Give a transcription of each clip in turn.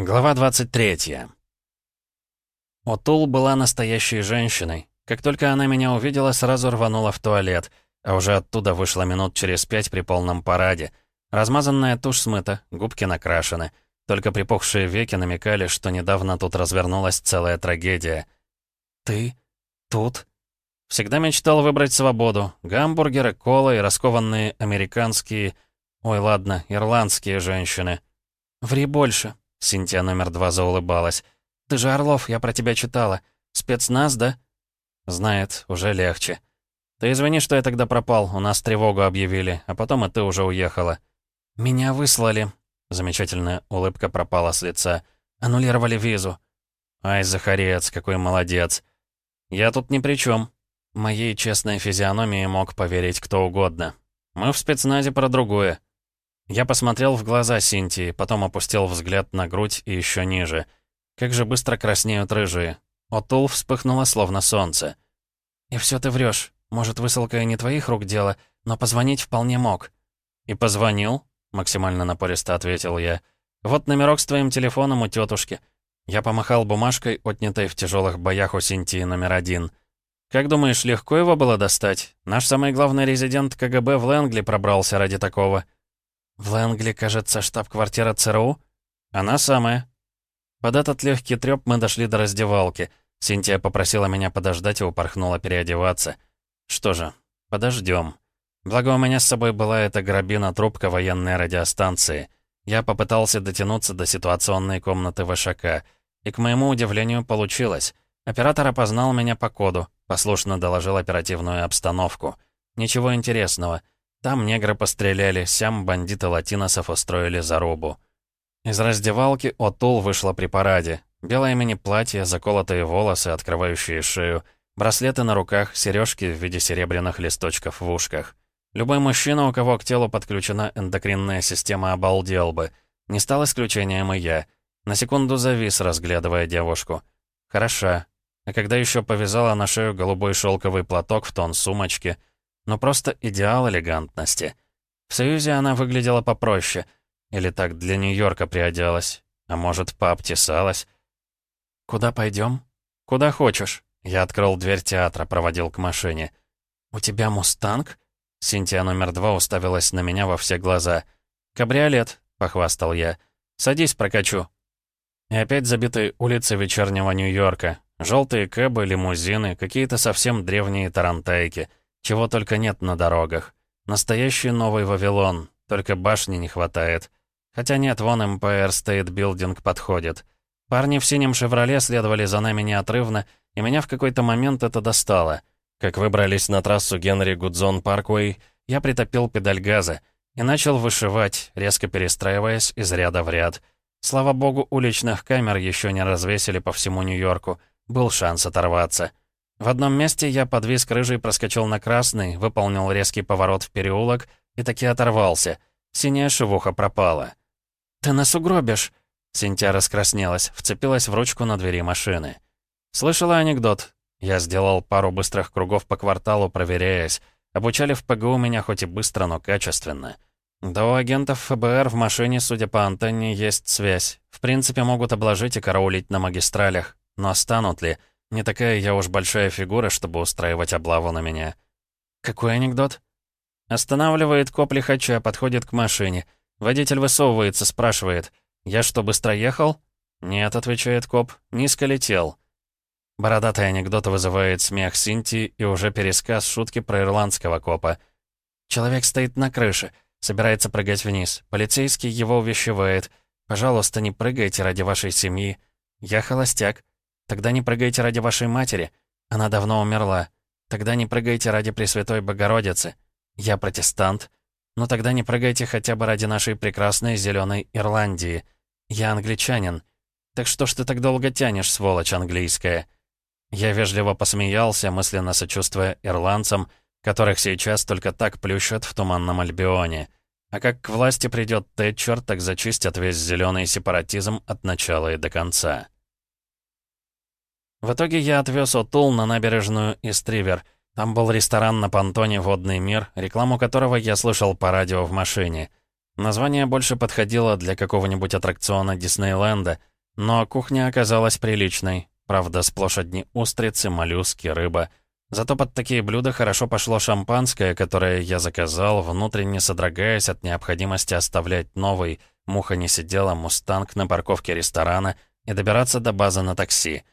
Глава 23. Отул была настоящей женщиной. Как только она меня увидела, сразу рванула в туалет, а уже оттуда вышла минут через пять при полном параде. Размазанная тушь смыта, губки накрашены. Только припухшие веки намекали, что недавно тут развернулась целая трагедия. «Ты? Тут?» Всегда мечтал выбрать свободу. Гамбургеры, кола и раскованные американские... Ой, ладно, ирландские женщины. «Ври больше», Синтия номер два заулыбалась. «Ты же Орлов, я про тебя читала. Спецназ, да?» «Знает, уже легче. Ты извини, что я тогда пропал, у нас тревогу объявили, а потом и ты уже уехала». «Меня выслали». Замечательная улыбка пропала с лица. «Аннулировали визу». «Ай, Захарец, какой молодец. Я тут ни при чем. Моей честной физиономии мог поверить кто угодно. Мы в спецназе про другое. Я посмотрел в глаза Синтии, потом опустил взгляд на грудь и еще ниже. Как же быстро краснеют рыжие. Отул вспыхнуло, словно солнце. «И все ты врешь. Может, высылка и не твоих рук дело, но позвонить вполне мог». «И позвонил?» — максимально напористо ответил я. «Вот номерок с твоим телефоном у тетушки». Я помахал бумажкой, отнятой в тяжелых боях у Синтии номер один. «Как думаешь, легко его было достать? Наш самый главный резидент КГБ в Лэнгли пробрался ради такого». «В Лэнгли, кажется, штаб-квартира ЦРУ?» «Она самая». Под этот легкий трёп мы дошли до раздевалки. Синтия попросила меня подождать и упорхнула переодеваться. Что же, подождем. Благо у меня с собой была эта грабина-трубка военной радиостанции. Я попытался дотянуться до ситуационной комнаты ВШК. И, к моему удивлению, получилось. Оператор опознал меня по коду, послушно доложил оперативную обстановку. Ничего интересного. Там негры постреляли, сям бандиты латиносов устроили зарубу. Из раздевалки Отул вышла при параде. Белое мини-платье, заколотые волосы, открывающие шею, браслеты на руках, сережки в виде серебряных листочков в ушках. Любой мужчина, у кого к телу подключена эндокринная система, обалдел бы. Не стал исключением и я. На секунду завис, разглядывая девушку. Хороша. А когда еще повязала на шею голубой шелковый платок в тон сумочки — но просто идеал элегантности. В Союзе она выглядела попроще. Или так для Нью-Йорка приоделась. А может, пообтесалась. «Куда пойдем?» «Куда хочешь». Я открыл дверь театра, проводил к машине. «У тебя мустанг?» Синтия номер два уставилась на меня во все глаза. «Кабриолет», — похвастал я. «Садись, прокачу». И опять забитые улицы вечернего Нью-Йорка. Желтые кэбы, лимузины, какие-то совсем древние тарантайки. Чего только нет на дорогах. Настоящий новый Вавилон, только башни не хватает. Хотя нет, вон Empire State Building подходит. Парни в синем «Шевроле» следовали за нами неотрывно, и меня в какой-то момент это достало. Как выбрались на трассу Генри Гудзон Парквей, я притопил педаль газа и начал вышивать, резко перестраиваясь из ряда в ряд. Слава богу, уличных камер еще не развесили по всему Нью-Йорку. Был шанс оторваться. В одном месте я подвис к рыжей, проскочил на красный, выполнил резкий поворот в переулок и таки оторвался. Синяя шевуха пропала. «Ты нас угробишь!» Синтия раскраснелась, вцепилась в ручку на двери машины. «Слышала анекдот?» Я сделал пару быстрых кругов по кварталу, проверяясь. Обучали в ПГУ меня хоть и быстро, но качественно. Да у агентов ФБР в машине, судя по антенне, есть связь. В принципе, могут обложить и караулить на магистралях. Но станут ли? Не такая я уж большая фигура, чтобы устраивать облаву на меня. Какой анекдот? Останавливает коп лихача, подходит к машине. Водитель высовывается, спрашивает. «Я что, быстро ехал?» «Нет», — отвечает коп, — «низко летел». Бородатый анекдот вызывает смех Синти и уже пересказ шутки про ирландского копа. Человек стоит на крыше, собирается прыгать вниз. Полицейский его увещевает. «Пожалуйста, не прыгайте ради вашей семьи. Я холостяк. Тогда не прыгайте ради вашей матери. Она давно умерла. Тогда не прыгайте ради Пресвятой Богородицы. Я протестант. Но тогда не прыгайте хотя бы ради нашей прекрасной зеленой Ирландии. Я англичанин. Так что ж ты так долго тянешь, сволочь английская?» Я вежливо посмеялся, мысленно сочувствуя ирландцам, которых сейчас только так плющат в Туманном Альбионе. А как к власти придет Тэтчер, так зачистят весь зеленый сепаратизм от начала и до конца. В итоге я отвез Отул на набережную Истривер. Там был ресторан на понтоне «Водный мир», рекламу которого я слышал по радио в машине. Название больше подходило для какого-нибудь аттракциона Диснейленда, Но кухня оказалась приличной. Правда, сплошь одни устрицы, моллюски, рыба. Зато под такие блюда хорошо пошло шампанское, которое я заказал, внутренне содрогаясь от необходимости оставлять новый, муха не сидела, мустанг на парковке ресторана и добираться до базы на такси.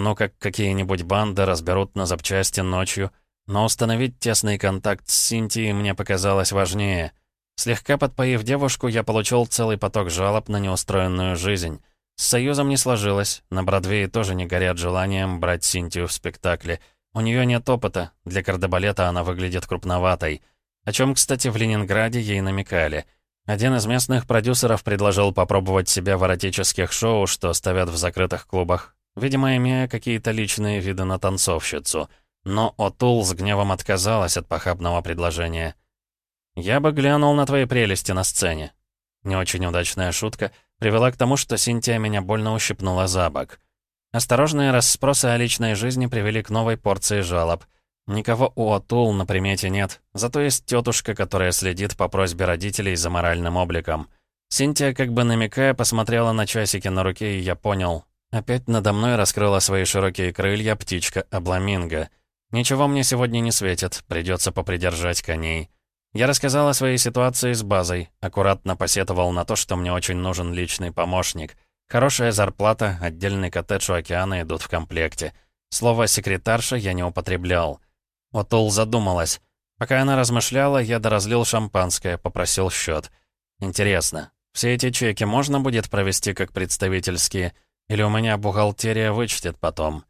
Ну как какие-нибудь банды разберут на запчасти ночью, но установить тесный контакт с Синтией мне показалось важнее. Слегка подпоив девушку, я получил целый поток жалоб на неустроенную жизнь. С Союзом не сложилось, на Бродвее тоже не горят желанием брать Синтию в спектакле — у нее нет опыта, для кардебалета она выглядит крупноватой. О чем, кстати, в Ленинграде ей намекали. Один из местных продюсеров предложил попробовать себя в эротических шоу, что ставят в закрытых клубах, видимо, имея какие-то личные виды на танцовщицу. Но Отул с гневом отказалась от похабного предложения. «Я бы глянул на твои прелести на сцене». Не очень удачная шутка привела к тому, что Синтия меня больно ущипнула за бок. Осторожные расспросы о личной жизни привели к новой порции жалоб. Никого у Отул на примете нет, зато есть тетушка, которая следит по просьбе родителей за моральным обликом. Синтия, как бы намекая, посмотрела на часики на руке, и я понял. Опять надо мной раскрыла свои широкие крылья птичка Абламинго. Ничего мне сегодня не светит, придется попридержать коней. Я рассказал о своей ситуации с базой, аккуратно посетовал на то, что мне очень нужен личный помощник — Хорошая зарплата, отдельный коттедж у океана идут в комплекте. Слово «секретарша» я не употреблял. Отул задумалась. Пока она размышляла, я доразлил шампанское, попросил счет. Интересно, все эти чеки можно будет провести как представительские, или у меня бухгалтерия вычтет потом?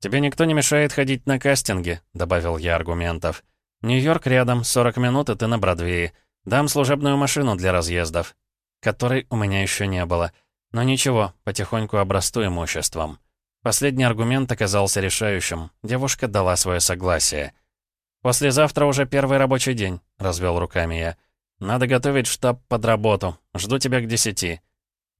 «Тебе никто не мешает ходить на кастинги», — добавил я аргументов. «Нью-Йорк рядом, 40 минут, и ты на Бродвее. Дам служебную машину для разъездов». Которой у меня еще не было. Но ничего, потихоньку обрасту имуществом. Последний аргумент оказался решающим. Девушка дала свое согласие. «Послезавтра уже первый рабочий день», — развел руками я. «Надо готовить штаб под работу. Жду тебя к десяти».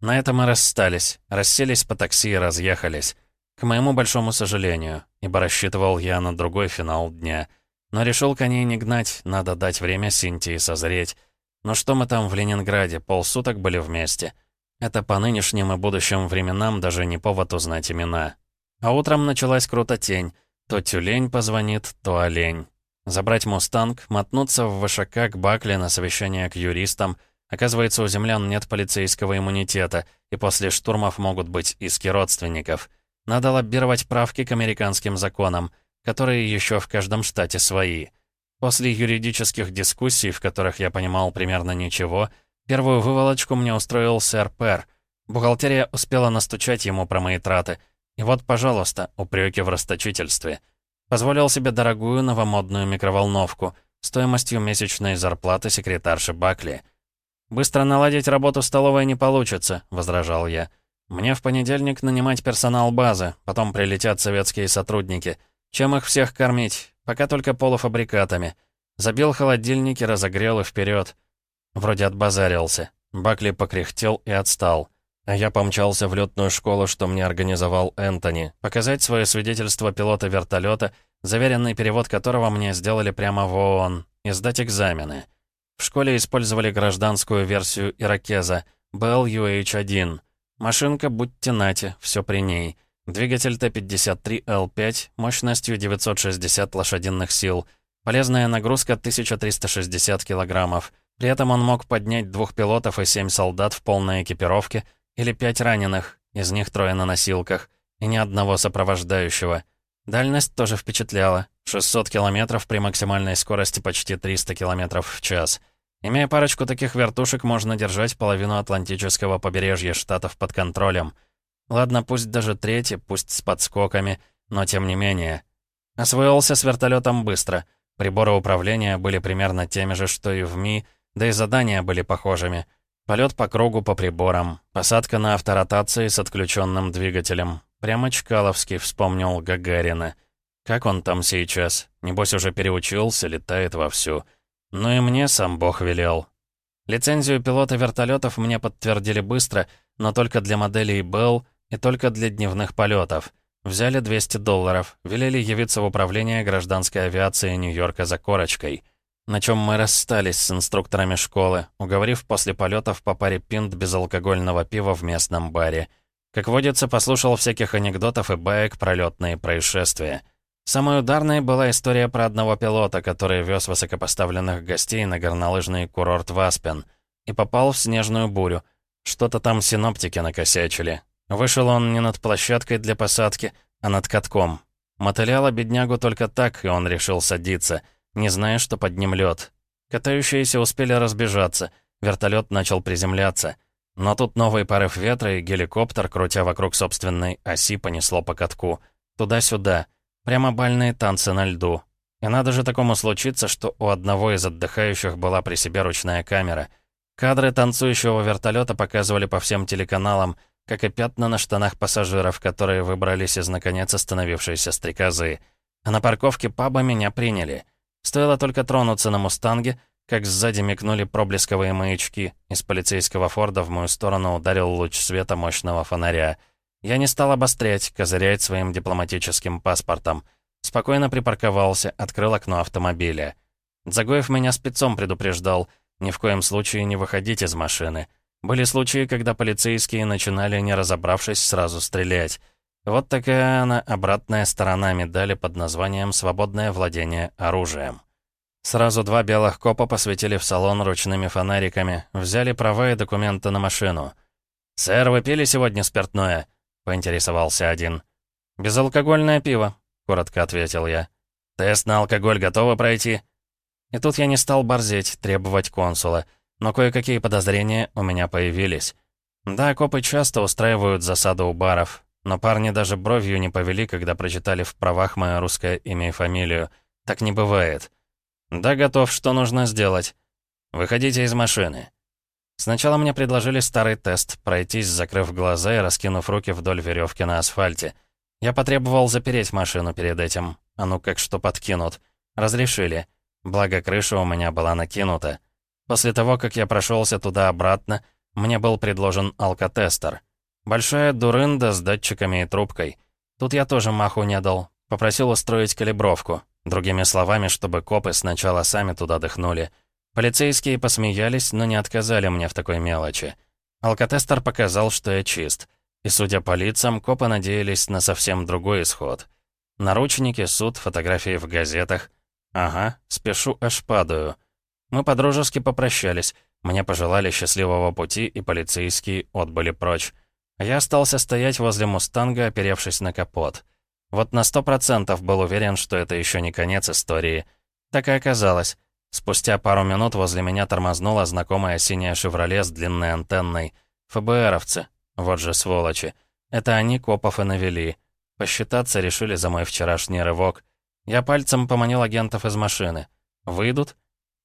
На этом мы расстались, расселись по такси и разъехались. К моему большому сожалению, ибо рассчитывал я на другой финал дня. Но решил коней не гнать, надо дать время Синтии созреть. Но что мы там в Ленинграде, полсуток были вместе. Это по нынешним и будущим временам даже не повод узнать имена. А утром началась крутотень. То тюлень позвонит, то олень. Забрать «Мустанг», мотнуться в ВШК к Бакли на совещание к юристам. Оказывается, у землян нет полицейского иммунитета, и после штурмов могут быть иски родственников. Надо лоббировать правки к американским законам, которые еще в каждом штате свои. После юридических дискуссий, в которых я понимал примерно ничего, Первую выволочку мне устроил сэр Пер. Бухгалтерия успела настучать ему про мои траты. И вот, пожалуйста, упреки в расточительстве. Позволил себе дорогую новомодную микроволновку стоимостью месячной зарплаты секретарши Бакли. «Быстро наладить работу столовой не получится», — возражал я. «Мне в понедельник нанимать персонал базы, потом прилетят советские сотрудники. Чем их всех кормить? Пока только полуфабрикатами. Забил холодильники, разогрел и вперед. Вроде отбазарился. Бакли покряхтел и отстал. А я помчался в летную школу, что мне организовал Энтони, показать свое свидетельство пилота вертолета, заверенный перевод которого мне сделали прямо в ООН, и сдать экзамены. В школе использовали гражданскую версию «Иракеза» BLUH-1. Машинка, будьте нате, все при ней. Двигатель Т-53Л5 мощностью 960 лошадиных сил. Полезная нагрузка 1360 килограммов. При этом он мог поднять двух пилотов и семь солдат в полной экипировке, или пять раненых, из них трое на носилках, и ни одного сопровождающего. Дальность тоже впечатляла. 600 километров при максимальной скорости почти 300 километров в час. Имея парочку таких вертушек, можно держать половину Атлантического побережья Штатов под контролем. Ладно, пусть даже третий, пусть с подскоками, но тем не менее. Освоился с вертолетом быстро. Приборы управления были примерно теми же, что и в Ми, да и задания были похожими. Полет по кругу по приборам, посадка на авторотации с отключенным двигателем. Прямо Чкаловский вспомнил Гагарина. Как он там сейчас? Небось уже переучился, летает вовсю. Ну и мне сам Бог велел. Лицензию пилота вертолетов мне подтвердили быстро, но только для моделей Bell и только для дневных полетов. Взяли 200 долларов, велели явиться в управление гражданской авиации Нью-Йорка за корочкой. На чем мы расстались с инструкторами школы, уговорив после полетов по паре пинт безалкогольного пива в местном баре. Как водится, послушал всяких анекдотов и баек про лётные происшествия. Самой ударной была история про одного пилота, который вез высокопоставленных гостей на горнолыжный курорт Васпен и попал в снежную бурю. Что-то там синоптики накосячили. Вышел он не над площадкой для посадки, а над катком. Мотыляло беднягу только так, и он решил садиться, не зная, что под ним лед. Катающиеся успели разбежаться, вертолет начал приземляться. Но тут новый порыв ветра и геликоптер, крутя вокруг собственной оси, понесло по катку. Туда-сюда. Прямо бальные танцы на льду. И надо же такому случиться, что у одного из отдыхающих была при себе ручная камера. Кадры танцующего вертолета показывали по всем телеканалам, как и пятна на штанах пассажиров, которые выбрались из наконец остановившейся стрекозы. А на парковке паба меня приняли. Стоило только тронуться на «Мустанге», как сзади мигнули проблесковые маячки. Из полицейского форда в мою сторону ударил луч света мощного фонаря — я не стал обострять, козырять своим дипломатическим паспортом. Спокойно припарковался, открыл окно автомобиля. Загоев меня спецом предупреждал, ни в коем случае не выходить из машины. Были случаи, когда полицейские начинали, не разобравшись, сразу стрелять. Вот такая она обратная сторона медали под названием «Свободное владение оружием». Сразу два белых копа посветили в салон ручными фонариками, взяли права и документы на машину. «Сэр, вы пили сегодня спиртное?» — поинтересовался один. «Безалкогольное пиво», — коротко ответил я. «Тест на алкоголь готовы пройти?» И тут я не стал борзеть, требовать консула, но кое-какие подозрения у меня появились. Да, копы часто устраивают засаду у баров, но парни даже бровью не повели, когда прочитали в правах мое русское имя и фамилию. Так не бывает. Да, готов, что нужно сделать. Выходите из машины. Сначала мне предложили старый тест, пройтись, закрыв глаза и раскинув руки вдоль веревки на асфальте. Я потребовал запереть машину перед этим. А ну как что подкинут. Разрешили. Благо крыша у меня была накинута. После того, как я прошелся туда-обратно, мне был предложен алкотестер. Большая дурында с датчиками и трубкой. Тут я тоже маху не дал. Попросил устроить калибровку. Другими словами, чтобы копы сначала сами туда дыхнули. Полицейские посмеялись, но не отказали мне в такой мелочи. Алкотестер показал, что я чист. И, судя по лицам, копы надеялись на совсем другой исход. Наручники, суд, фотографии в газетах. Ага, спешу, аж падаю. Мы подружески попрощались. Мне пожелали счастливого пути, и полицейские отбыли прочь. Я остался стоять возле «Мустанга», оперевшись на капот. Вот на сто процентов был уверен, что это еще не конец истории. Так и оказалось. Спустя пару минут возле меня тормознула знакомая синяя «Шевроле» с длинной антенной. ФБРовцы. Вот же сволочи. Это они копов и навели. Посчитаться решили за мой вчерашний рывок. Я пальцем поманил агентов из машины. «Выйдут?»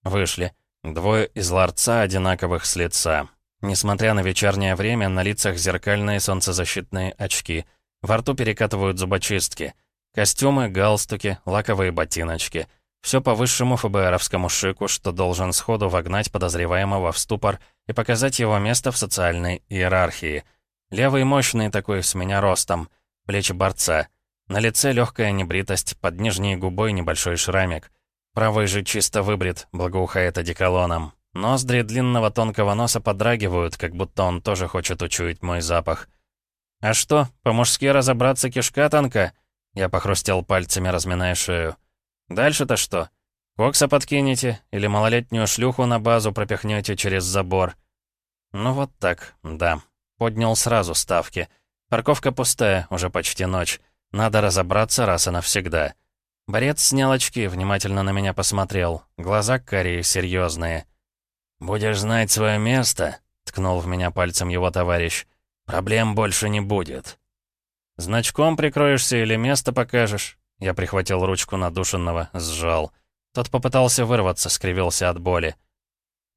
Вышли. Двое из ларца одинаковых с лица. Несмотря на вечернее время, на лицах зеркальные солнцезащитные очки. Во рту перекатывают зубочистки. Костюмы, галстуки, лаковые ботиночки — все по высшему ФБРовскому шику, что должен сходу вогнать подозреваемого в ступор и показать его место в социальной иерархии. Левый мощный такой, с меня ростом, плечи борца. На лице легкая небритость, под нижней губой небольшой шрамик. Правый же чисто выбрит, благоухает одеколоном. Ноздри длинного тонкого носа подрагивают, как будто он тоже хочет учуять мой запах. «А что, по-мужски разобраться кишка тонка?» Я похрустел пальцами, разминая шею. Дальше-то что? Кокса подкинете или малолетнюю шлюху на базу пропихнете через забор? Ну вот так, да. Поднял сразу ставки. Парковка пустая, уже почти ночь. Надо разобраться раз и навсегда. Борец снял очки, внимательно на меня посмотрел. Глаза карие, серьезные. «Будешь знать свое место», — ткнул в меня пальцем его товарищ. «Проблем больше не будет». «Значком прикроешься или место покажешь?» Я прихватил ручку надушенного, сжал. Тот попытался вырваться, скривился от боли.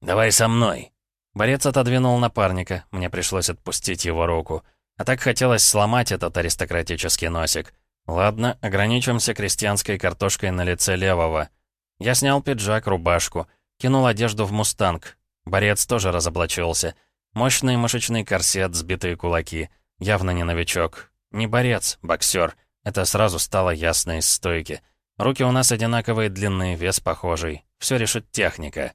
«Давай со мной!» Борец отодвинул напарника, мне пришлось отпустить его руку. А так хотелось сломать этот аристократический носик. Ладно, ограничимся крестьянской картошкой на лице левого. Я снял пиджак, рубашку, кинул одежду в мустанг. Борец тоже разоблачился. Мощный мышечный корсет, сбитые кулаки. Явно не новичок. Не борец, боксер. Это сразу стало ясно из стойки. Руки у нас одинаковые, длинные, вес похожий. Все решит техника.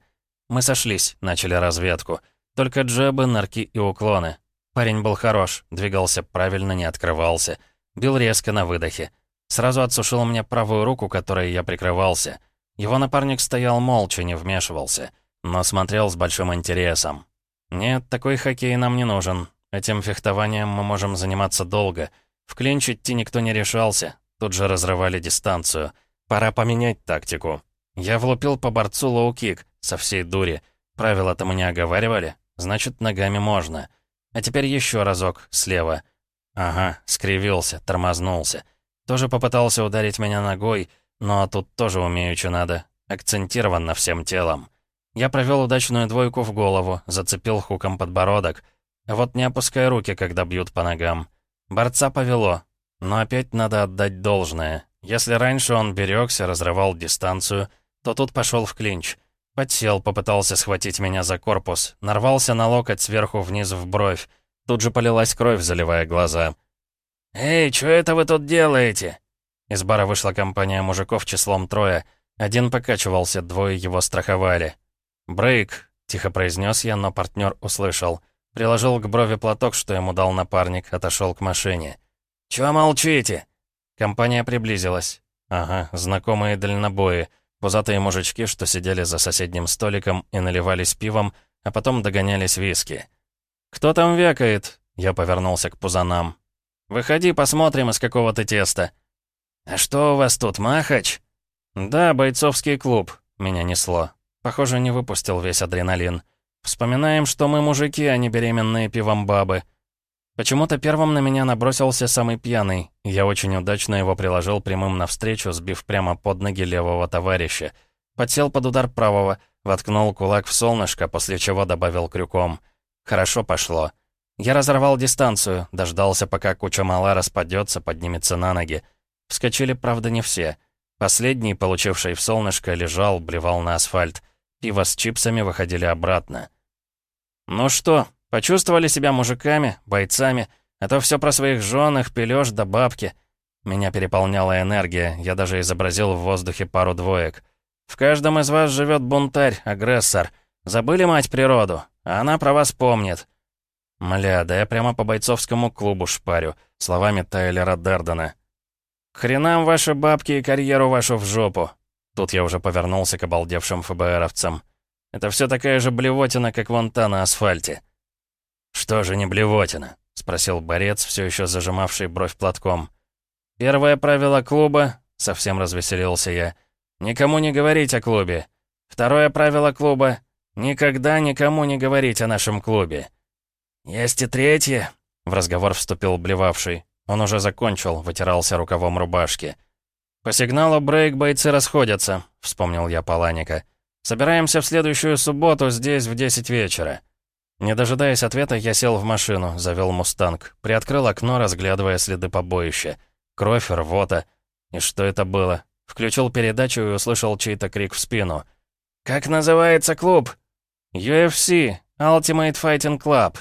Мы сошлись, начали разведку. Только джебы, нырки и уклоны. Парень был хорош, двигался правильно, не открывался. Бил резко на выдохе. Сразу отсушил мне правую руку, которой я прикрывался. Его напарник стоял молча, не вмешивался, но смотрел с большим интересом. «Нет, такой хоккей нам не нужен. Этим фехтованием мы можем заниматься долго. В клинч никто не решался. Тут же разрывали дистанцию. Пора поменять тактику. Я влупил по борцу лоу-кик со всей дури. Правила-то мы не оговаривали. Значит, ногами можно. А теперь еще разок, слева. Ага, скривился, тормознулся. Тоже попытался ударить меня ногой, но тут тоже умею, что надо. Акцентированно всем телом. Я провел удачную двойку в голову, зацепил хуком подбородок. Вот не опускай руки, когда бьют по ногам. Борца повело. Но опять надо отдать должное. Если раньше он берегся, разрывал дистанцию, то тут пошел в клинч. Подсел, попытался схватить меня за корпус, нарвался на локоть сверху вниз в бровь. Тут же полилась кровь, заливая глаза. «Эй, что это вы тут делаете?» Из бара вышла компания мужиков числом трое. Один покачивался, двое его страховали. «Брейк», — тихо произнес я, но партнер услышал. Приложил к брови платок, что ему дал напарник, отошел к машине. «Чего молчите?» Компания приблизилась. Ага, знакомые дальнобои. Пузатые мужички, что сидели за соседним столиком и наливались пивом, а потом догонялись виски. «Кто там вякает?» Я повернулся к пузанам. «Выходи, посмотрим, из какого ты теста». «А что у вас тут, Махач?» «Да, бойцовский клуб», — меня несло. Похоже, не выпустил весь адреналин. Вспоминаем, что мы мужики, а не беременные пивом бабы. Почему-то первым на меня набросился самый пьяный. Я очень удачно его приложил прямым навстречу, сбив прямо под ноги левого товарища. Подсел под удар правого, воткнул кулак в солнышко, после чего добавил крюком. Хорошо пошло. Я разорвал дистанцию, дождался, пока куча мала распадется, поднимется на ноги. Вскочили, правда, не все. Последний, получивший в солнышко, лежал, блевал на асфальт. Пиво с чипсами выходили обратно. «Ну что, почувствовали себя мужиками, бойцами, а то все про своих жен, их пелёж да бабки». Меня переполняла энергия, я даже изобразил в воздухе пару двоек. «В каждом из вас живет бунтарь, агрессор. Забыли мать природу, а она про вас помнит». Мля, да я прямо по бойцовскому клубу шпарю, словами Тайлера Дердена. «Хренам ваши бабки и карьеру вашу в жопу!» Тут я уже повернулся к обалдевшим ФБРовцам. «Это все такая же блевотина, как вон та на асфальте». «Что же не блевотина?» — спросил борец, все еще зажимавший бровь платком. «Первое правило клуба», — совсем развеселился я, — «никому не говорить о клубе. Второе правило клуба — никогда никому не говорить о нашем клубе». «Есть и третье», — в разговор вступил блевавший. Он уже закончил, вытирался рукавом рубашки. «По сигналу брейк бойцы расходятся», — вспомнил я Паланика. «Собираемся в следующую субботу здесь в 10 вечера». Не дожидаясь ответа, я сел в машину, завел «Мустанг», приоткрыл окно, разглядывая следы побоища. Кровь, рвота. И что это было? Включил передачу и услышал чей-то крик в спину. «Как называется клуб?» «UFC, Ultimate Fighting Club»,